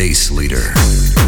Base Leader.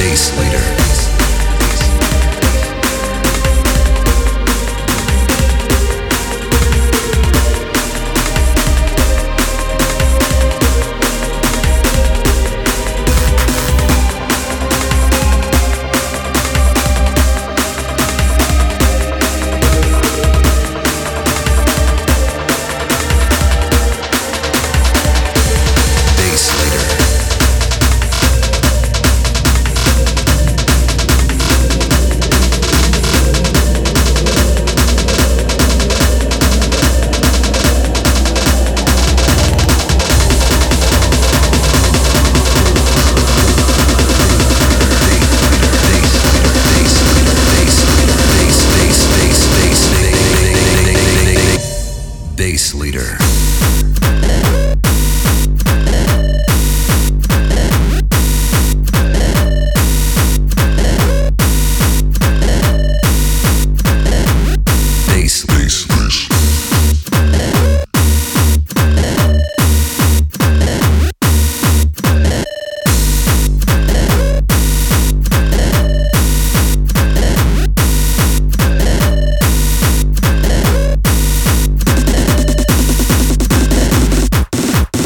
Days later. bass leader.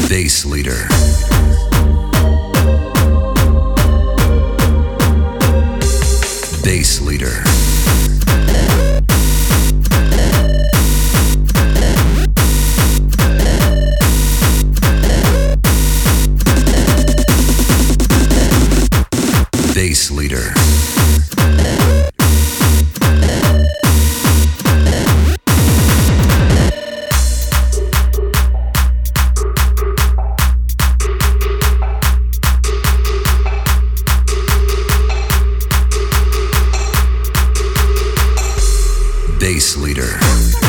Bass Leader. Bass Leader. Bass Leader. bass leader.